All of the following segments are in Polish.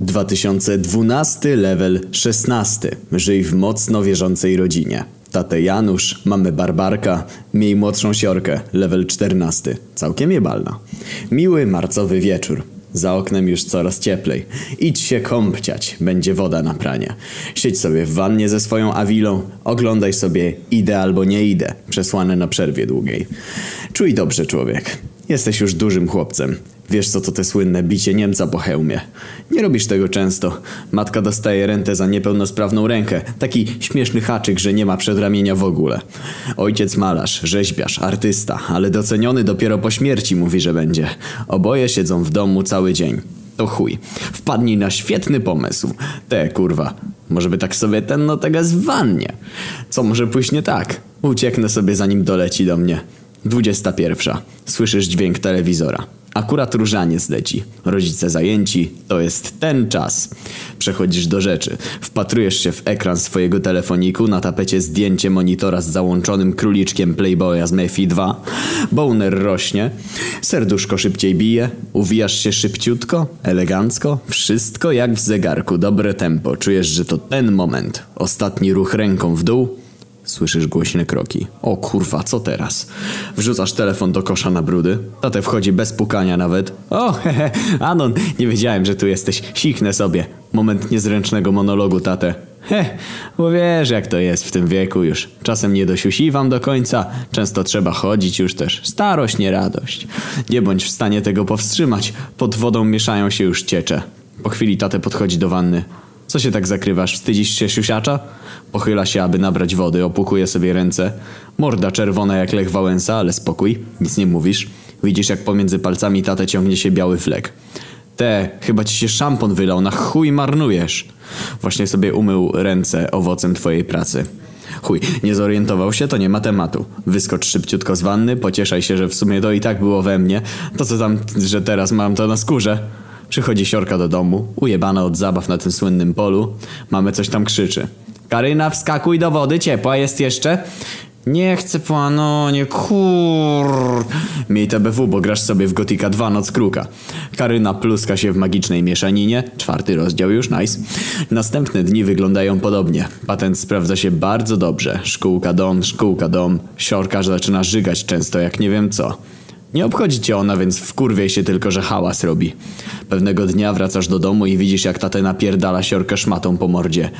2012 level 16. Żyj w mocno wierzącej rodzinie. Tatę Janusz, mamy Barbarka, miej młodszą siorkę, level 14. Całkiem jebalna. Miły marcowy wieczór. Za oknem już coraz cieplej. Idź się kąpciać, będzie woda na pranie. Siedź sobie w wannie ze swoją awilą, oglądaj sobie Idę albo nie idę, przesłane na przerwie długiej. Czuj dobrze człowiek. Jesteś już dużym chłopcem. Wiesz co to te słynne bicie Niemca po hełmie. Nie robisz tego często. Matka dostaje rentę za niepełnosprawną rękę. Taki śmieszny haczyk, że nie ma przedramienia w ogóle. Ojciec malarz, rzeźbiarz, artysta, ale doceniony dopiero po śmierci mówi, że będzie. Oboje siedzą w domu cały dzień. To chuj. Wpadnij na świetny pomysł. Te kurwa. Może by tak sobie ten no tego z wannie. Co może pójść nie tak? Ucieknę sobie zanim doleci do mnie. 21. Słyszysz dźwięk telewizora. Akurat różaniec leci. Rodzice zajęci. To jest ten czas. Przechodzisz do rzeczy. Wpatrujesz się w ekran swojego telefoniku. Na tapecie zdjęcie monitora z załączonym króliczkiem Playboya z Mefi 2. Boner rośnie. Serduszko szybciej bije. Uwijasz się szybciutko, elegancko. Wszystko jak w zegarku. Dobre tempo. Czujesz, że to ten moment. Ostatni ruch ręką w dół. Słyszysz głośne kroki. O kurwa, co teraz? Wrzucasz telefon do kosza na brudy. Tate wchodzi bez pukania nawet. O, hehe, Anon, nie wiedziałem, że tu jesteś. Siknę sobie. Moment niezręcznego monologu, tate. He, bo wiesz jak to jest w tym wieku już. Czasem nie dosiusiwam do końca, często trzeba chodzić już też. Starość, nie radość. Nie bądź w stanie tego powstrzymać. Pod wodą mieszają się już ciecze. Po chwili tate podchodzi do wanny. Co się tak zakrywasz? Wstydzisz się siusiacza? Pochyla się, aby nabrać wody, opukuje sobie ręce. Morda czerwona jak Lech Wałęsa, ale spokój, nic nie mówisz. Widzisz jak pomiędzy palcami tatę ciągnie się biały flek. Te, chyba ci się szampon wylał, na chuj marnujesz. Właśnie sobie umył ręce owocem twojej pracy. Chuj, nie zorientował się, to nie ma tematu. Wyskocz szybciutko z wanny, pocieszaj się, że w sumie to i tak było we mnie. To co tam, że teraz mam to na skórze. Przychodzi siorka do domu, ujebana od zabaw na tym słynnym polu. Mamy coś tam krzyczy. Karyna, wskakuj do wody, ciepła jest jeszcze. Nie chcę pano, nie kur... Miej TBW, bo grasz sobie w Gotika 2 Noc Kruka. Karyna pluska się w magicznej mieszaninie. Czwarty rozdział już, nice. Następne dni wyglądają podobnie. Patent sprawdza się bardzo dobrze. Szkółka dom, szkółka dom. Siorka zaczyna żygać często jak nie wiem co. Nie obchodzi cię ona, więc wkurwiej się tylko, że hałas robi. Pewnego dnia wracasz do domu i widzisz jak tatę napierdala siorkę szmatą po mordzie.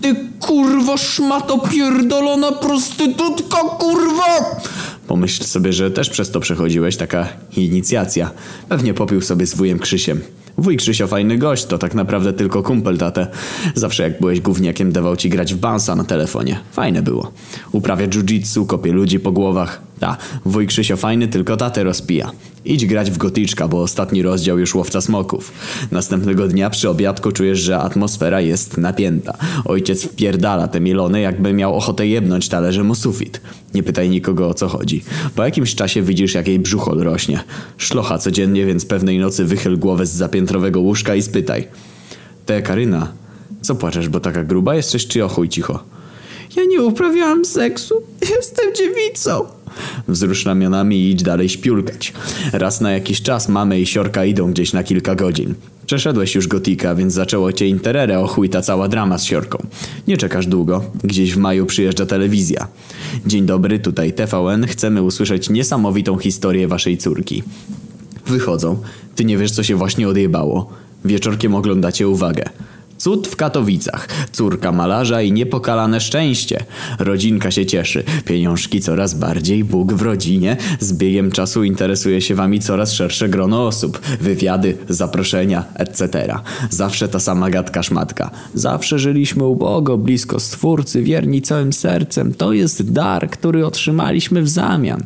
Ty kurwo szmato pierdolona prostytutka kurwa! Pomyśl sobie, że też przez to przechodziłeś, taka inicjacja. Pewnie popił sobie z wujem Krzysiem. Wuj Krzysio fajny gość, to tak naprawdę tylko kumpel tatę. Zawsze jak byłeś gówniakiem dawał ci grać w bansa na telefonie. Fajne było. Uprawia jiu-jitsu, kopie ludzi po głowach. Ta, wuj Krzysio fajny, tylko tatę rozpija. Idź grać w gotyczka, bo ostatni rozdział już łowca smoków. Następnego dnia przy obiadku czujesz, że atmosfera jest napięta. Ojciec wpierdala te mielone, jakby miał ochotę jebnąć talerzem o sufit. Nie pytaj nikogo o co chodzi. Po jakimś czasie widzisz jak jej brzuchol rośnie. Szlocha codziennie, więc pewnej nocy wychyl głowę z zapiętrowego łóżka i spytaj. Te Karyna, co płaczesz, bo taka gruba jesteś czy o chuj cicho? Ja nie uprawiałam seksu. Jestem dziewicą. Wzrusz ramionami i idź dalej śpiulkać. Raz na jakiś czas mamy i siorka idą gdzieś na kilka godzin. Przeszedłeś już gotika, więc zaczęło cię interere o chuj ta cała drama z siorką. Nie czekasz długo. Gdzieś w maju przyjeżdża telewizja. Dzień dobry, tutaj TVN. Chcemy usłyszeć niesamowitą historię waszej córki. Wychodzą. Ty nie wiesz co się właśnie odjebało. Wieczorkiem oglądacie uwagę. Cud w Katowicach. Córka malarza i niepokalane szczęście. Rodzinka się cieszy. Pieniążki coraz bardziej. Bóg w rodzinie. Z biegiem czasu interesuje się wami coraz szersze grono osób. Wywiady, zaproszenia, etc. Zawsze ta sama gadka szmatka. Zawsze żyliśmy ubogo, blisko Stwórcy, wierni całym sercem. To jest dar, który otrzymaliśmy w zamian.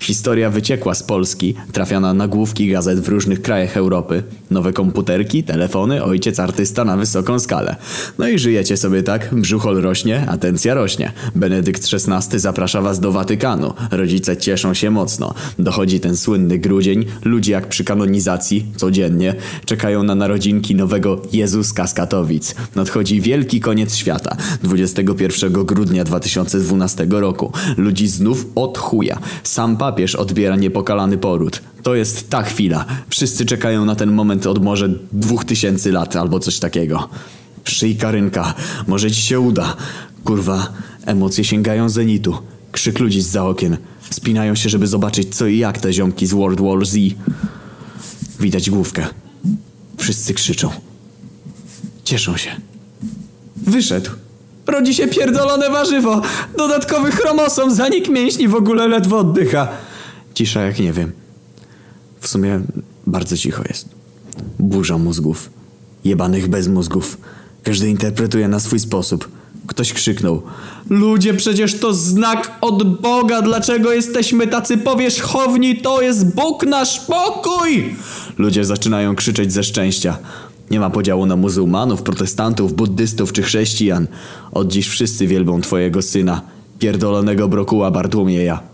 Historia wyciekła z Polski. Trafia na nagłówki gazet w różnych krajach Europy. Nowe komputerki, telefony, ojciec artysta na wysoką skalę. No i żyjecie sobie tak, brzuchol rośnie, atencja rośnie. Benedykt XVI zaprasza was do Watykanu. Rodzice cieszą się mocno. Dochodzi ten słynny grudzień, ludzie jak przy kanonizacji, codziennie, czekają na narodzinki nowego Jezuska z Katowic. Nadchodzi wielki koniec świata. 21 grudnia 2012 roku. Ludzi znów od chuja. Sam papież odbiera niepokalany poród. To jest ta chwila. Wszyscy czekają na ten moment od może dwóch tysięcy lat albo coś takiego. Przyj Karynka, może ci się uda. Kurwa, emocje sięgają zenitu. Krzyk ludzi z za okien. Spinają się, żeby zobaczyć co i jak te ziomki z World War Z. Widać główkę. Wszyscy krzyczą. Cieszą się. Wyszedł. Rodzi się pierdolone warzywo. Dodatkowy chromosom, zanik mięśni w ogóle ledwo oddycha. Cisza jak nie wiem. W sumie bardzo cicho jest. Burza mózgów. Jebanych bez mózgów. Każdy interpretuje na swój sposób. Ktoś krzyknął. Ludzie, przecież to znak od Boga. Dlaczego jesteśmy tacy powierzchowni? To jest Bóg nasz pokój! Ludzie zaczynają krzyczeć ze szczęścia. Nie ma podziału na muzułmanów, protestantów, buddystów czy chrześcijan. Od dziś wszyscy wielbią twojego syna, pierdolonego brokuła Bartłomieja.